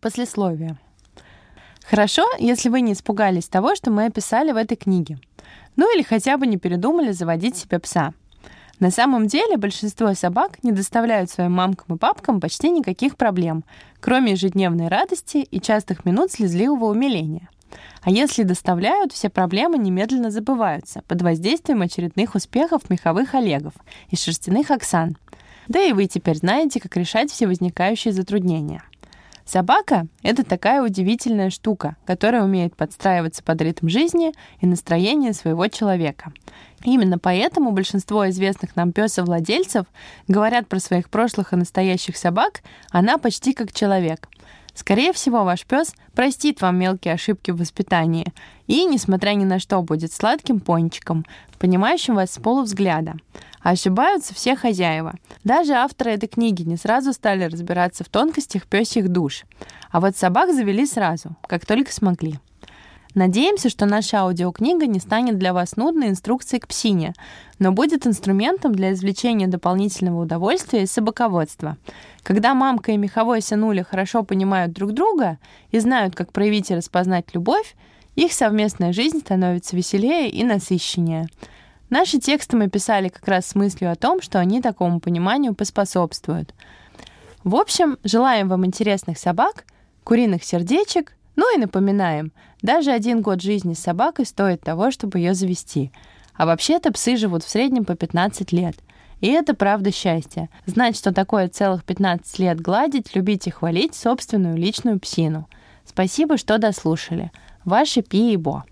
Послесловие. Хорошо, если вы не испугались того, что мы описали в этой книге. Ну или хотя бы не передумали заводить себе пса. На самом деле большинство собак не доставляют своим мамкам и папкам почти никаких проблем, кроме ежедневной радости и частых минут слезливого умиления. А если доставляют, все проблемы немедленно забываются под воздействием очередных успехов меховых Олегов и шерстяных Оксан. Да и вы теперь знаете, как решать все возникающие затруднения. Собака — это такая удивительная штука, которая умеет подстраиваться под ритм жизни и настроение своего человека. Именно поэтому большинство известных нам песовладельцев говорят про своих прошлых и настоящих собак, она почти как человек. Скорее всего, ваш пес простит вам мелкие ошибки в воспитании и, несмотря ни на что, будет сладким пончиком, понимающим вас с полувзгляда. Ошибаются все хозяева. Даже авторы этой книги не сразу стали разбираться в тонкостях пёсих душ. А вот собак завели сразу, как только смогли. Надеемся, что наша аудиокнига не станет для вас нудной инструкцией к псине, но будет инструментом для извлечения дополнительного удовольствия из собаководства. Когда мамка и меховой сынуля хорошо понимают друг друга и знают, как проявить и распознать любовь, их совместная жизнь становится веселее и насыщеннее. Наши тексты мы писали как раз с мыслью о том, что они такому пониманию поспособствуют. В общем, желаем вам интересных собак, куриных сердечек, ну и напоминаем, даже один год жизни с собакой стоит того, чтобы ее завести. А вообще-то псы живут в среднем по 15 лет. И это правда счастье. Знать, что такое целых 15 лет гладить, любить и хвалить собственную личную псину. Спасибо, что дослушали. Ваши Пи и Бо.